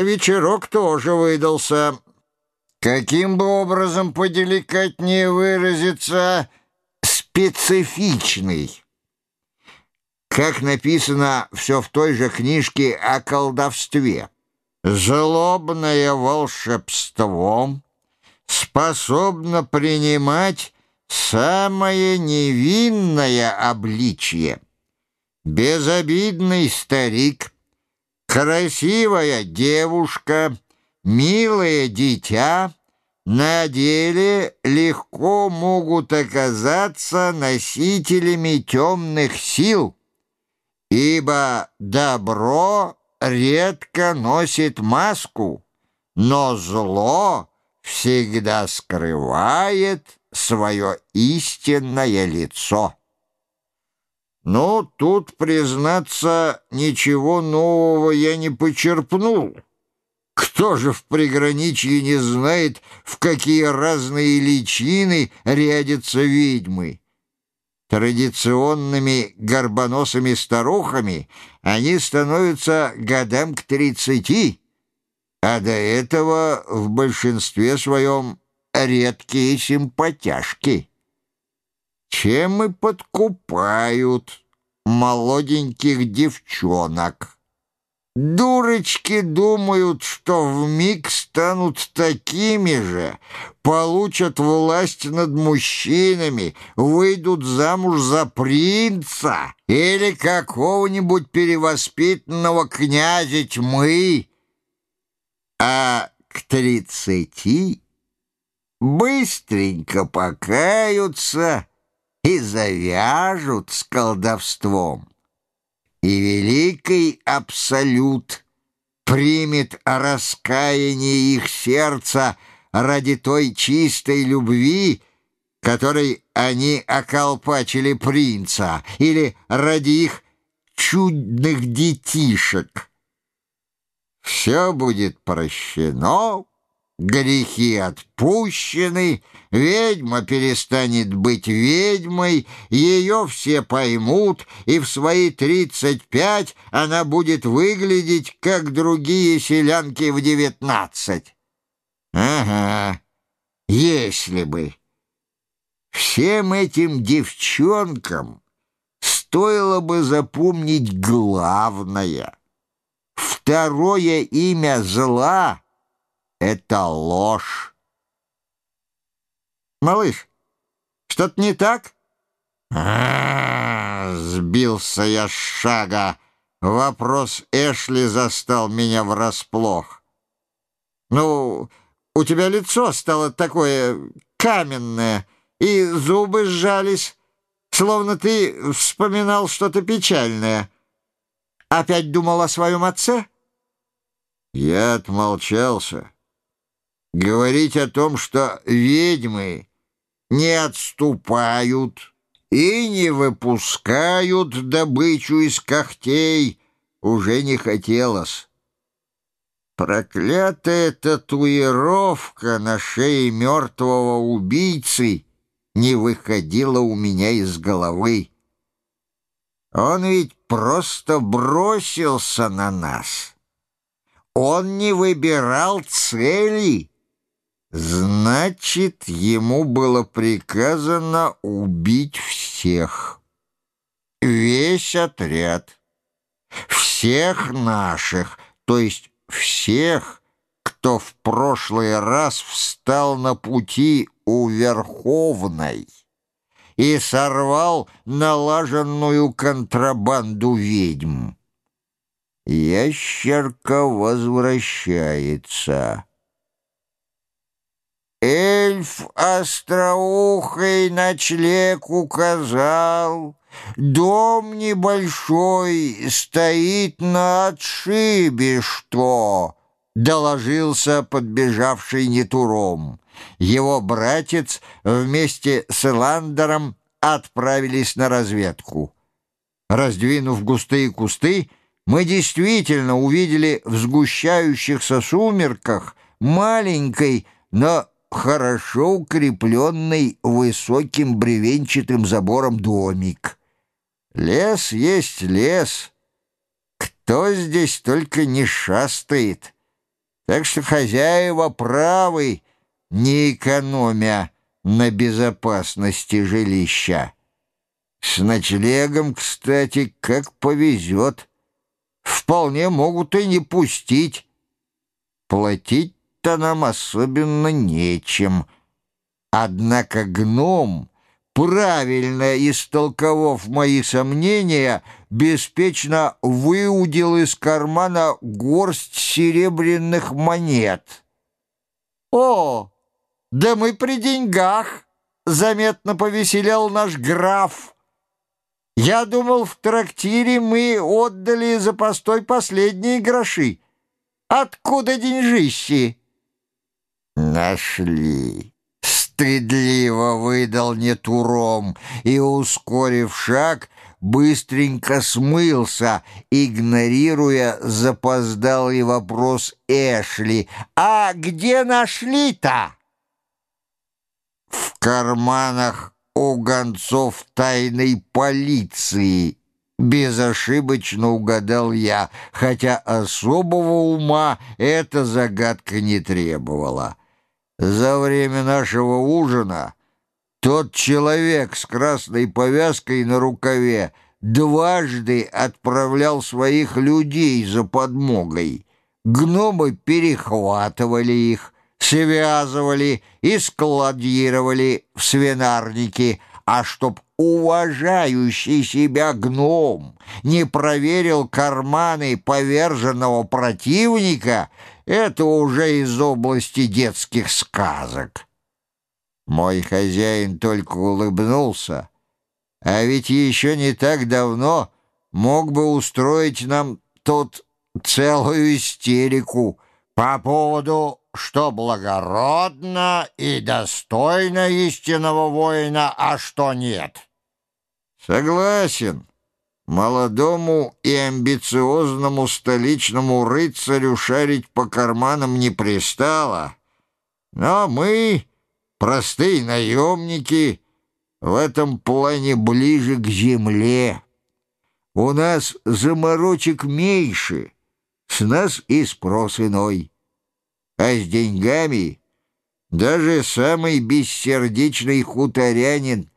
Вечерок тоже выдался. Каким бы образом поделикатнее выразиться, специфичный. Как написано все в той же книжке о колдовстве. Злобное волшебство способно принимать самое невинное обличье. Безобидный старик, красивая девушка, милое дитя на деле легко могут оказаться носителями темных сил, ибо добро редко носит маску, но зло всегда скрывает свое истинное лицо. Но тут, признаться, ничего нового я не почерпнул. Кто же в приграничье не знает, в какие разные личины рядятся ведьмы? Традиционными горбоносыми старухами они становятся годам к тридцати, а до этого в большинстве своем редкие симпатяшки. Чем и подкупают молоденьких девчонок. Дурочки думают, что в миг станут такими же, получат власть над мужчинами, выйдут замуж за принца или какого-нибудь перевоспитанного князя тьмы. А к тридцати быстренько покаются и завяжут с колдовством. И великий Абсолют примет раскаяние их сердца ради той чистой любви, которой они околпачили принца, или ради их чудных детишек. Все будет прощено, грехи отпущены, ведьма перестанет быть ведьмой, ее все поймут, и в свои тридцать пять она будет выглядеть, как другие селянки в девятнадцать. Ага, если бы. Всем этим девчонкам стоило бы запомнить главное. Второе имя зла — это ложь. «Малыш, что-то не так?» а -а -а, Сбился я с шага. Вопрос Эшли застал меня врасплох. «Ну, у тебя лицо стало такое каменное, и зубы сжались, словно ты вспоминал что-то печальное. Опять думал о своем отце?» Я отмолчался. Говорить о том, что ведьмы не отступают и не выпускают добычу из когтей, уже не хотелось. Проклятая татуировка на шее мертвого убийцы не выходила у меня из головы. Он ведь просто бросился на нас. Он не выбирал цели. Значит, ему было приказано убить всех. Весь отряд. Всех наших, то есть всех, кто в прошлый раз встал на пути у Верховной и сорвал налаженную контрабанду ведьм. Ящерка возвращается. Эльф остроухой ночлег указал, Дом небольшой стоит на отшибе, что Доложился подбежавший Нетуром. Его братец вместе с Эландером отправились на разведку. Раздвинув густые кусты, мы действительно увидели в сгущающихся сумерках маленькой, но хорошо укрепленный высоким бревенчатым забором домик. Лес есть лес. Кто здесь только не шастает. Так что хозяева правы, не экономя на безопасности жилища. С ночлегом, кстати, как повезет. Вполне могут и не пустить. Платить-то нам особенно нечем. Однако гном, правильно истолковав мои сомнения, беспечно выудил из кармана горсть серебряных монет. «О, да мы при деньгах!» — заметно повеселел наш граф. «Я думал, в трактире мы отдали за постой последние гроши. Откуда деньжищи?» «Нашли!» Стыдливо выдал нетуром и, ускорив шаг, быстренько смылся, игнорируя запоздалый вопрос Эшли. «А где нашли-то?» «В карманах у гонцов тайной полиции», безошибочно угадал я, хотя особого ума эта загадка не требовала. За время нашего ужина тот человек с красной повязкой на рукаве дважды отправлял своих людей за подмогой. Гномы перехватывали их, связывали и складировали в свинарники, а чтоб уважающий себя гном не проверил карманы поверженного противника — это уже из области детских сказок. Мой хозяин только улыбнулся, а ведь еще не так давно мог бы устроить нам тут целую истерику по поводу, что благородно и достойно истинного воина, а что нет. Согласен. Молодому и амбициозному столичному рыцарю шарить по карманам не пристало. Но мы, простые наемники, в этом плане ближе к земле. У нас заморочек меньше, с нас и спрос иной. А с деньгами даже самый бессердечный хуторянин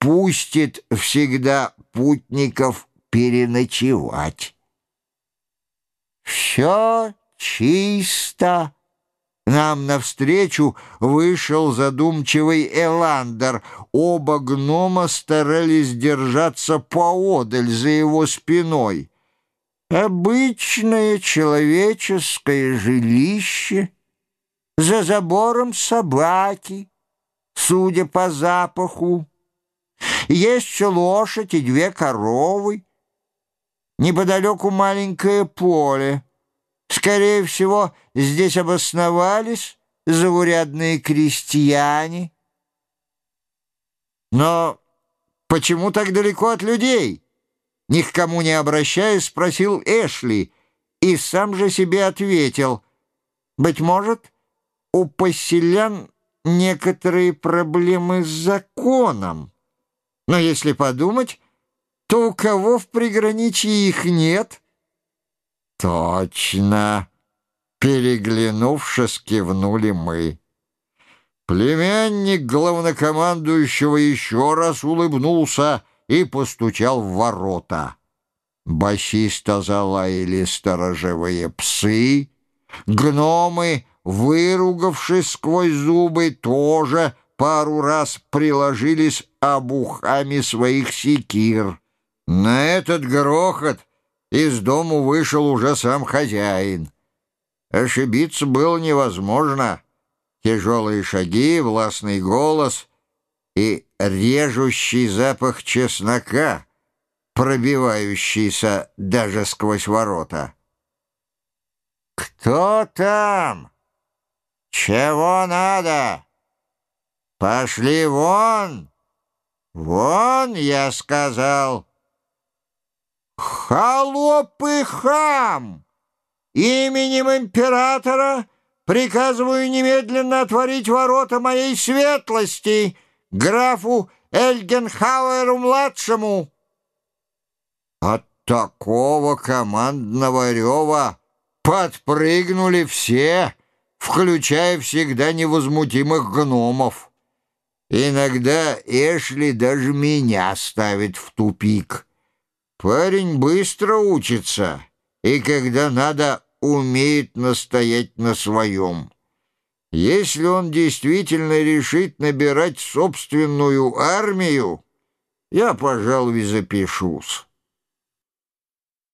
пустит всегда путников переночевать. «Все чисто!» Нам навстречу вышел задумчивый Эландер. Оба гнома старались держаться поодаль за его спиной. Обычное человеческое жилище, за забором собаки, судя по запаху. Есть лошадь и две коровы. Неподалеку маленькое поле. Скорее всего, здесь обосновались заурядные крестьяне. Но почему так далеко от людей? Ни к кому не обращаясь, спросил Эшли, и сам же себе ответил. Быть может, у поселян некоторые проблемы с законом. Но если подумать, то у кого в приграничье их нет? Точно. Переглянувшись, кивнули мы. Племянник главнокомандующего еще раз улыбнулся и постучал в ворота. Басиста залаяли сторожевые псы, гномы, выругавшись сквозь зубы, тоже пару раз приложились обухами своих секир. На этот грохот из дому вышел уже сам хозяин. Ошибиться было невозможно. Тяжелые шаги, властный голос и режущий запах чеснока, пробивающийся даже сквозь ворота. «Кто там? Чего надо? Пошли вон! Вон, я сказал!» «Холоп хам! Именем императора приказываю немедленно отворить ворота моей светлости, графу Эльгенхауэру-младшему!» От такого командного рева Подпрыгнули все, включая всегда невозмутимых гномов. Иногда Эшли даже меня ставит в тупик. Парень быстро учится, и когда надо, умеет настоять на своем. Если он действительно решит набирать собственную армию, я, пожалуй, запишусь.